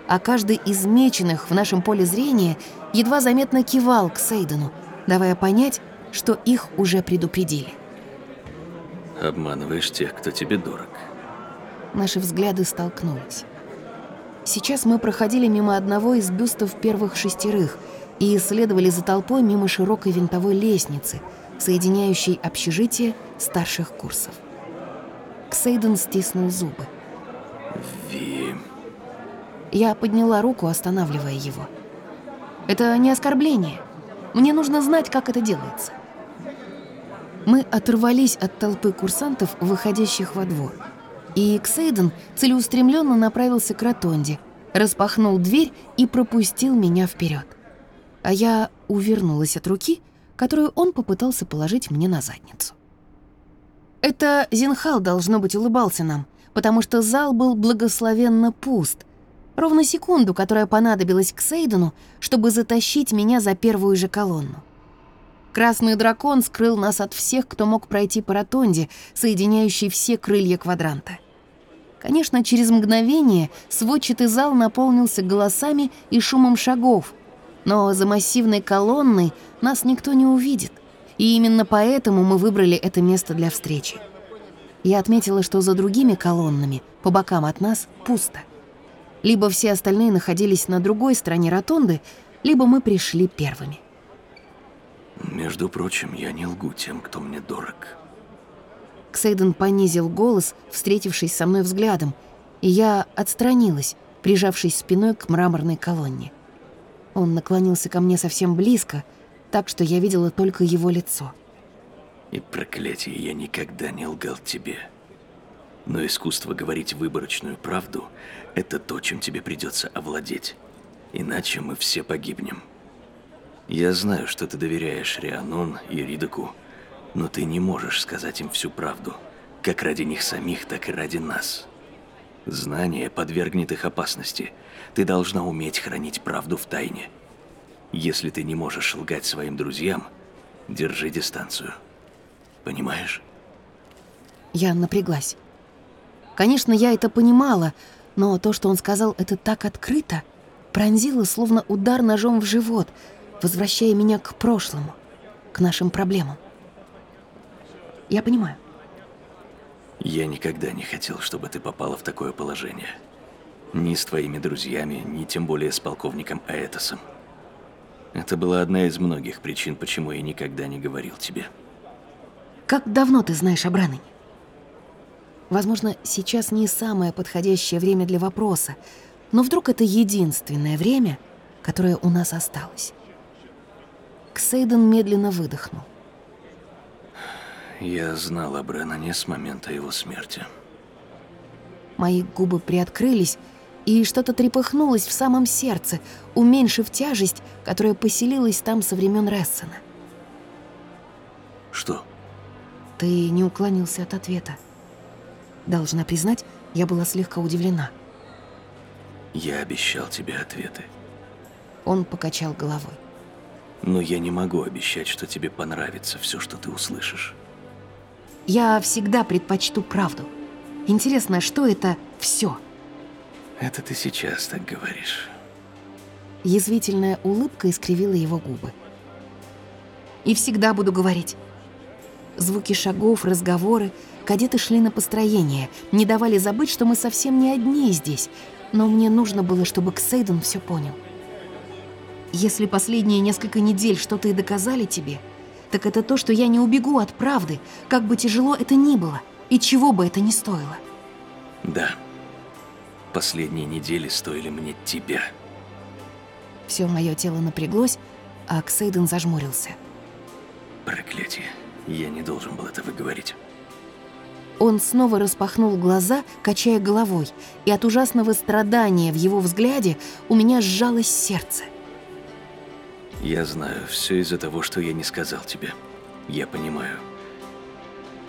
А каждый из меченых в нашем поле зрения едва заметно кивал к Сейдену, давая понять, что их уже предупредили. Обманываешь тех, кто тебе дорог. Наши взгляды столкнулись. Сейчас мы проходили мимо одного из бюстов первых шестерых и следовали за толпой мимо широкой винтовой лестницы, соединяющей общежитие старших курсов. Ксейден стиснул зубы. Ви... Я подняла руку, останавливая его. Это не оскорбление. Мне нужно знать, как это делается. Мы оторвались от толпы курсантов, выходящих во двор. И Ксейден целеустремленно направился к ротонде, распахнул дверь и пропустил меня вперед. А я увернулась от руки, которую он попытался положить мне на задницу. Это Зинхал, должно быть, улыбался нам, потому что зал был благословенно пуст. Ровно секунду, которая понадобилась к Сейдену, чтобы затащить меня за первую же колонну. Красный дракон скрыл нас от всех, кто мог пройти по ротонде, соединяющей все крылья квадранта. Конечно, через мгновение сводчатый зал наполнился голосами и шумом шагов, но за массивной колонной нас никто не увидит, и именно поэтому мы выбрали это место для встречи. Я отметила, что за другими колоннами, по бокам от нас, пусто. Либо все остальные находились на другой стороне ротонды, либо мы пришли первыми. Между прочим, я не лгу тем, кто мне дорог. Ксейден понизил голос, встретившись со мной взглядом, и я отстранилась, прижавшись спиной к мраморной колонне. Он наклонился ко мне совсем близко, так что я видела только его лицо. И проклятие, я никогда не лгал тебе. Но искусство говорить выборочную правду – это то, чем тебе придется овладеть. Иначе мы все погибнем. Я знаю, что ты доверяешь Рианон и Ридаку, но ты не можешь сказать им всю правду, как ради них самих, так и ради нас. Знание подвергнет их опасности. Ты должна уметь хранить правду в тайне. Если ты не можешь лгать своим друзьям, держи дистанцию. Понимаешь? Я напряглась. Конечно, я это понимала, но то, что он сказал это так открыто, пронзило словно удар ножом в живот — возвращая меня к прошлому, к нашим проблемам. Я понимаю. Я никогда не хотел, чтобы ты попала в такое положение. Ни с твоими друзьями, ни тем более с полковником Аэтосом. Это была одна из многих причин, почему я никогда не говорил тебе. Как давно ты знаешь о Браннене? Возможно, сейчас не самое подходящее время для вопроса, но вдруг это единственное время, которое у нас осталось. Ксейден медленно выдохнул. Я знал о Бреннане с момента его смерти. Мои губы приоткрылись, и что-то трепыхнулось в самом сердце, уменьшив тяжесть, которая поселилась там со времен Рессена. Что? Ты не уклонился от ответа. Должна признать, я была слегка удивлена. Я обещал тебе ответы. Он покачал головой. Но я не могу обещать, что тебе понравится все, что ты услышишь. Я всегда предпочту правду. Интересно, что это все? Это ты сейчас так говоришь. Язвительная улыбка искривила его губы. И всегда буду говорить. Звуки шагов, разговоры, кадеты шли на построение, не давали забыть, что мы совсем не одни здесь, но мне нужно было, чтобы Ксейден все понял. Если последние несколько недель что-то и доказали тебе, так это то, что я не убегу от правды, как бы тяжело это ни было, и чего бы это ни стоило. Да. Последние недели стоили мне тебя. Все мое тело напряглось, а Ксейден зажмурился. Проклятие. Я не должен был этого говорить. Он снова распахнул глаза, качая головой, и от ужасного страдания в его взгляде у меня сжалось сердце. Я знаю, все из-за того, что я не сказал тебе. Я понимаю.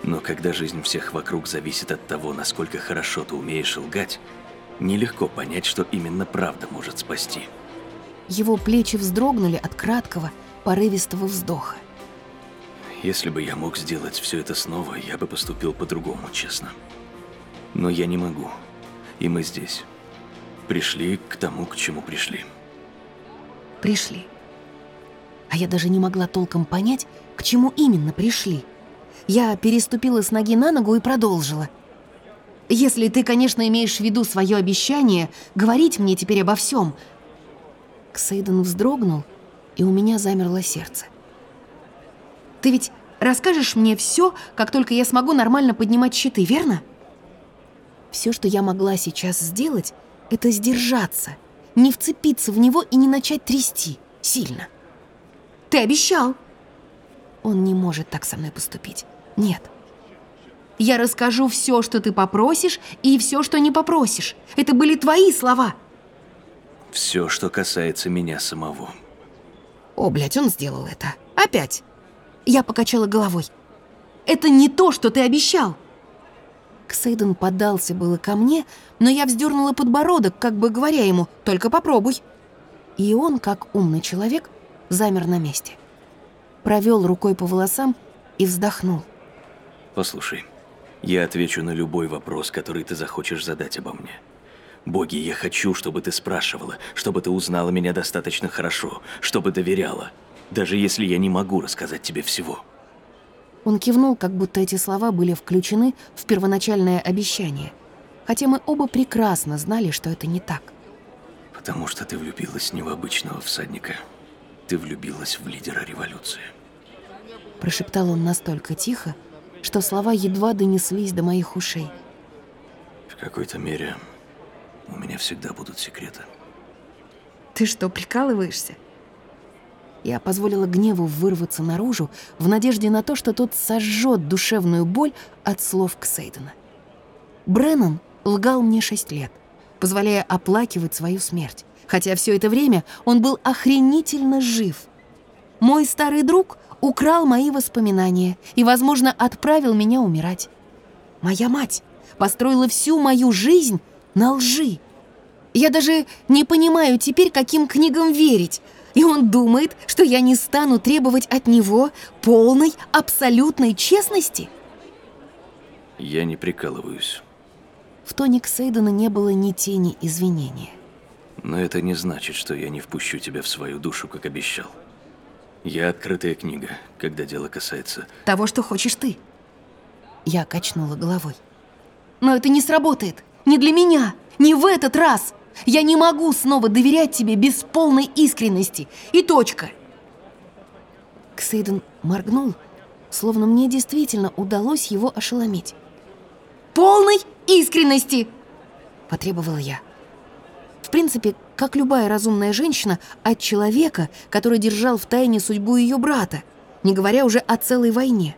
Но когда жизнь всех вокруг зависит от того, насколько хорошо ты умеешь лгать, нелегко понять, что именно правда может спасти. Его плечи вздрогнули от краткого, порывистого вздоха. Если бы я мог сделать все это снова, я бы поступил по-другому, честно. Но я не могу. И мы здесь. Пришли к тому, к чему пришли. Пришли. А я даже не могла толком понять, к чему именно пришли. Я переступила с ноги на ногу и продолжила. Если ты, конечно, имеешь в виду свое обещание говорить мне теперь обо всем. Ксейден вздрогнул, и у меня замерло сердце. Ты ведь расскажешь мне все, как только я смогу нормально поднимать щиты, верно? Все, что я могла сейчас сделать, это сдержаться, не вцепиться в него и не начать трясти сильно. Ты обещал. Он не может так со мной поступить. Нет. Я расскажу все, что ты попросишь, и все, что не попросишь. Это были твои слова. Все, что касается меня самого. О, блядь, он сделал это. Опять. Я покачала головой. Это не то, что ты обещал. Ксейден подался было ко мне, но я вздернула подбородок, как бы говоря ему «только попробуй». И он, как умный человек, замер на месте. Провел рукой по волосам и вздохнул. Послушай, я отвечу на любой вопрос, который ты захочешь задать обо мне. Боги, я хочу, чтобы ты спрашивала, чтобы ты узнала меня достаточно хорошо, чтобы доверяла, даже если я не могу рассказать тебе всего. Он кивнул, как будто эти слова были включены в первоначальное обещание, хотя мы оба прекрасно знали, что это не так. Потому что ты влюбилась не в обычного всадника, ты влюбилась в лидера революции. Прошептал он настолько тихо, что слова едва донеслись до моих ушей. В какой-то мере у меня всегда будут секреты. Ты что, прикалываешься? Я позволила гневу вырваться наружу в надежде на то, что тот сожжет душевную боль от слов Ксейдена. Бреннан лгал мне шесть лет, позволяя оплакивать свою смерть, хотя все это время он был охренительно жив. Мой старый друг украл мои воспоминания и, возможно, отправил меня умирать. Моя мать построила всю мою жизнь на лжи. Я даже не понимаю теперь, каким книгам верить. И он думает, что я не стану требовать от него полной, абсолютной честности? Я не прикалываюсь. В тоне Ксейдена не было ни тени извинения. Но это не значит, что я не впущу тебя в свою душу, как обещал. Я открытая книга, когда дело касается... Того, что хочешь ты. Я качнула головой. Но это не сработает. Не для меня. Не в этот раз. Я не могу снова доверять тебе без полной искренности. И точка. Ксейден моргнул, словно мне действительно удалось его ошеломить. «Полной искренности!» – потребовала я. В принципе, как любая разумная женщина, от человека, который держал в тайне судьбу ее брата, не говоря уже о целой войне.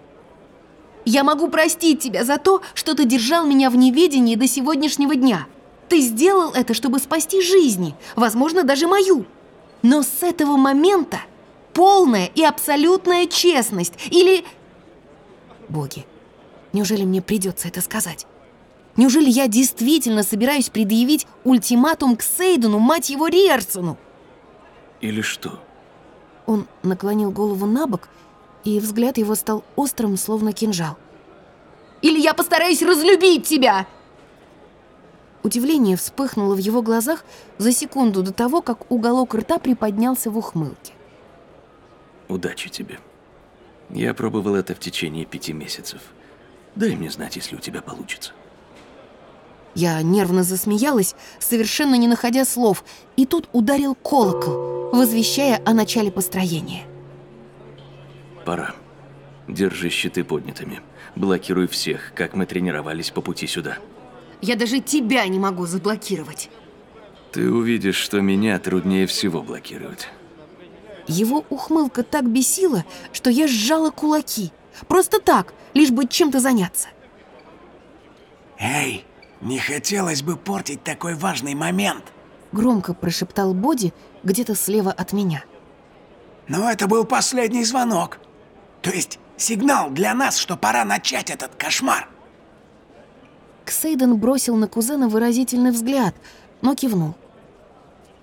«Я могу простить тебя за то, что ты держал меня в неведении до сегодняшнего дня. Ты сделал это, чтобы спасти жизни, возможно, даже мою. Но с этого момента полная и абсолютная честность или... Боги, неужели мне придется это сказать? Неужели я действительно собираюсь предъявить ультиматум к Сейдену, мать его, Риарсону? Или что? Он наклонил голову на бок, и взгляд его стал острым, словно кинжал. «Или я постараюсь разлюбить тебя!» Удивление вспыхнуло в его глазах за секунду до того, как уголок рта приподнялся в ухмылке. Удачи тебе. Я пробовал это в течение пяти месяцев. Дай мне знать, если у тебя получится. Я нервно засмеялась, совершенно не находя слов, и тут ударил колокол, возвещая о начале построения. Пора. Держи щиты поднятыми. Блокируй всех, как мы тренировались по пути сюда. Я даже тебя не могу заблокировать. Ты увидишь, что меня труднее всего блокировать. Его ухмылка так бесила, что я сжала кулаки. Просто так, лишь бы чем-то заняться. Эй, не хотелось бы портить такой важный момент. Громко прошептал Боди где-то слева от меня. Но это был последний звонок. То есть сигнал для нас, что пора начать этот кошмар. Ксейден бросил на кузена выразительный взгляд, но кивнул.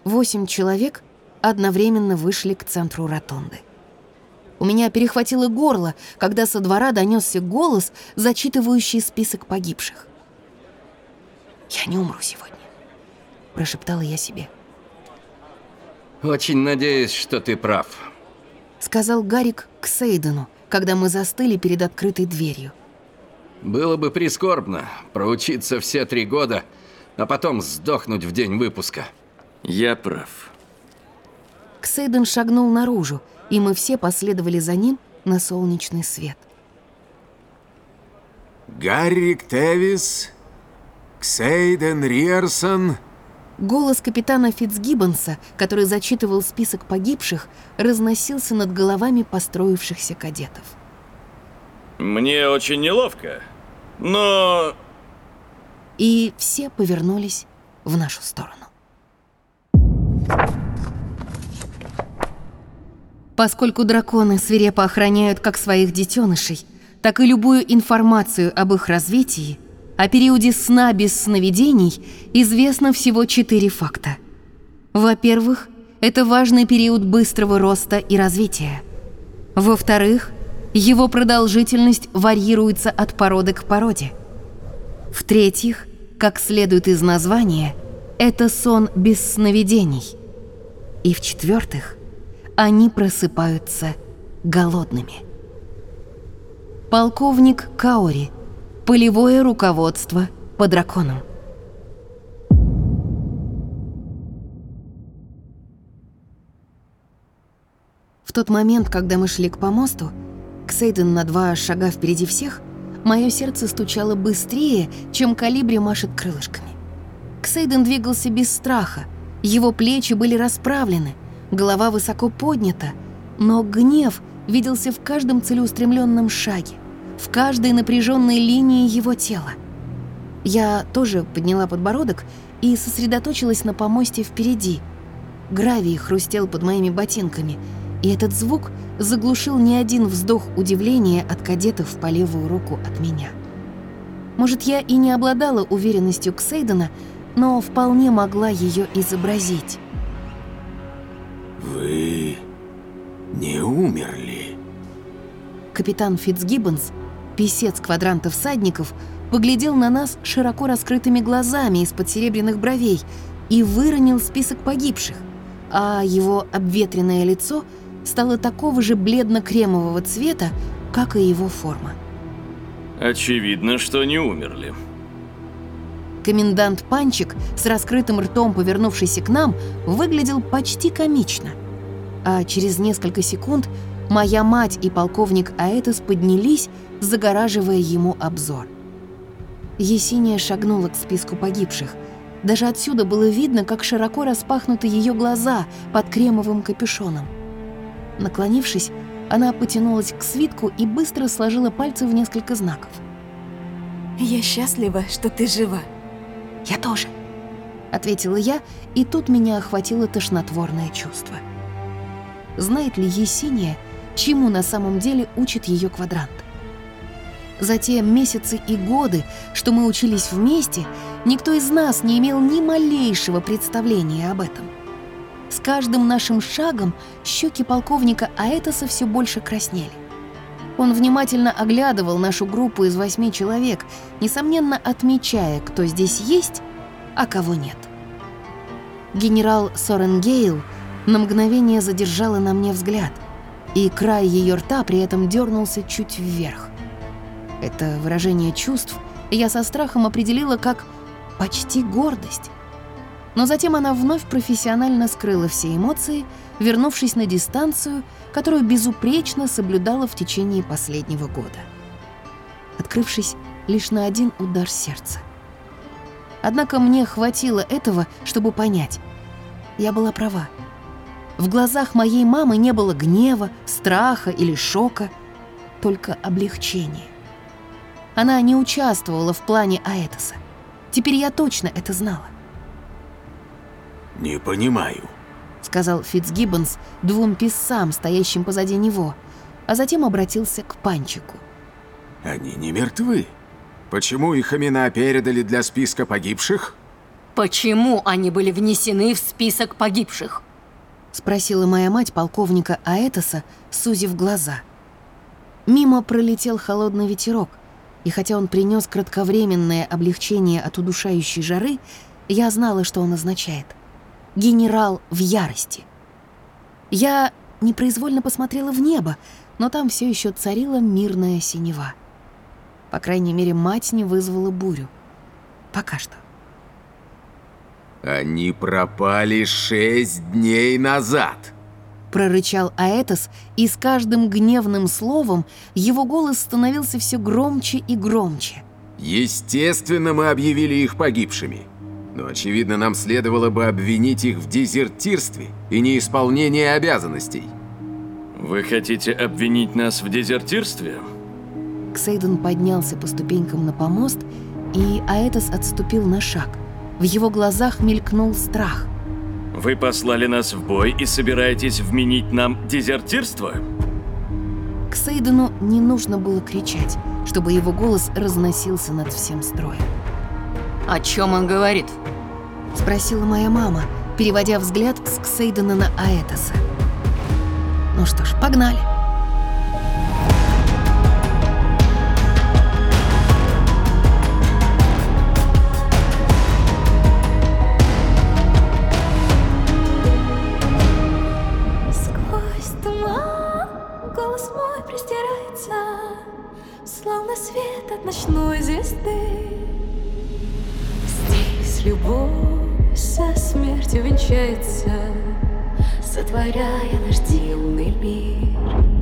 Восемь человек одновременно вышли к центру ротонды. У меня перехватило горло, когда со двора донесся голос, зачитывающий список погибших. «Я не умру сегодня», — прошептала я себе. Очень надеюсь, что ты прав. Сказал Гарик к Сейдену, когда мы застыли перед открытой дверью. Было бы прискорбно проучиться все три года, а потом сдохнуть в день выпуска. Я прав. Ксейден шагнул наружу, и мы все последовали за ним на солнечный свет. Гаррик Тевис, Ксейден Риерсон. Голос капитана Фитцгиббонса, который зачитывал список погибших, разносился над головами построившихся кадетов. Мне очень неловко, но... И все повернулись в нашу сторону. Поскольку драконы свирепо охраняют как своих детенышей, так и любую информацию об их развитии, о периоде сна без сновидений известно всего четыре факта. Во-первых, это важный период быстрого роста и развития. Во-вторых, его продолжительность варьируется от породы к породе. В-третьих, как следует из названия, это сон без сновидений. И в-четвертых, они просыпаются голодными. Полковник Каори. Полевое руководство по драконам. В тот момент, когда мы шли к помосту, Ксейден на два шага впереди всех, мое сердце стучало быстрее, чем калибри машет крылышками. Ксейден двигался без страха, его плечи были расправлены, голова высоко поднята, но гнев виделся в каждом целеустремленном шаге, в каждой напряженной линии его тела. Я тоже подняла подбородок и сосредоточилась на помосте впереди. Гравий хрустел под моими ботинками, и этот звук заглушил не один вздох удивления от кадетов по левую руку от меня. Может, я и не обладала уверенностью Ксейдена, но вполне могла ее изобразить. Вы не умерли. Капитан Фитцгиббонс, писец квадранта всадников, поглядел на нас широко раскрытыми глазами из-под серебряных бровей и выронил список погибших, а его обветренное лицо стало такого же бледно-кремового цвета, как и его форма. Очевидно, что не умерли. Комендант Панчик, с раскрытым ртом повернувшийся к нам, выглядел почти комично. А через несколько секунд моя мать и полковник Аэтос поднялись, загораживая ему обзор. Есения шагнула к списку погибших. Даже отсюда было видно, как широко распахнуты ее глаза под кремовым капюшоном. Наклонившись, она потянулась к свитку и быстро сложила пальцы в несколько знаков. Я счастлива, что ты жива. «Я тоже», — ответила я, и тут меня охватило тошнотворное чувство. Знает ли Есения, чему на самом деле учит ее квадрант? За те месяцы и годы, что мы учились вместе, никто из нас не имел ни малейшего представления об этом. С каждым нашим шагом щеки полковника Аэтоса все больше краснели. Он внимательно оглядывал нашу группу из восьми человек, несомненно отмечая, кто здесь есть, а кого нет. Генерал Соренгейл на мгновение задержала на мне взгляд, и край ее рта при этом дернулся чуть вверх. Это выражение чувств я со страхом определила как почти гордость. Но затем она вновь профессионально скрыла все эмоции, вернувшись на дистанцию, которую безупречно соблюдала в течение последнего года. Открывшись лишь на один удар сердца. Однако мне хватило этого, чтобы понять. Я была права. В глазах моей мамы не было гнева, страха или шока, только облегчение. Она не участвовала в плане Аэтоса. Теперь я точно это знала. Не понимаю. — сказал Фитцгиббонс двум писцам, стоящим позади него, а затем обратился к Панчику. Они не мертвы. Почему их имена передали для списка погибших? Почему они были внесены в список погибших? Спросила моя мать полковника Аэтоса, сузив глаза. Мимо пролетел холодный ветерок, и хотя он принес кратковременное облегчение от удушающей жары, я знала, что он означает. Генерал в ярости. Я непроизвольно посмотрела в небо, но там все еще царила мирная синева. По крайней мере, мать не вызвала бурю. Пока что. Они пропали шесть дней назад. Прорычал Аэтос, и с каждым гневным словом его голос становился все громче и громче. Естественно, мы объявили их погибшими. Но, очевидно, нам следовало бы обвинить их в дезертирстве и неисполнении обязанностей. Вы хотите обвинить нас в дезертирстве? Ксейден поднялся по ступенькам на помост, и Аэтос отступил на шаг. В его глазах мелькнул страх. Вы послали нас в бой и собираетесь вменить нам дезертирство? Ксейдену не нужно было кричать, чтобы его голос разносился над всем строем. О чем он говорит? Спросила моя мама, переводя взгляд с Ксейдена на Аэтоса. Ну что ж, погнали. Любовь со смертью венчается, Сотворяя наш дивный мир.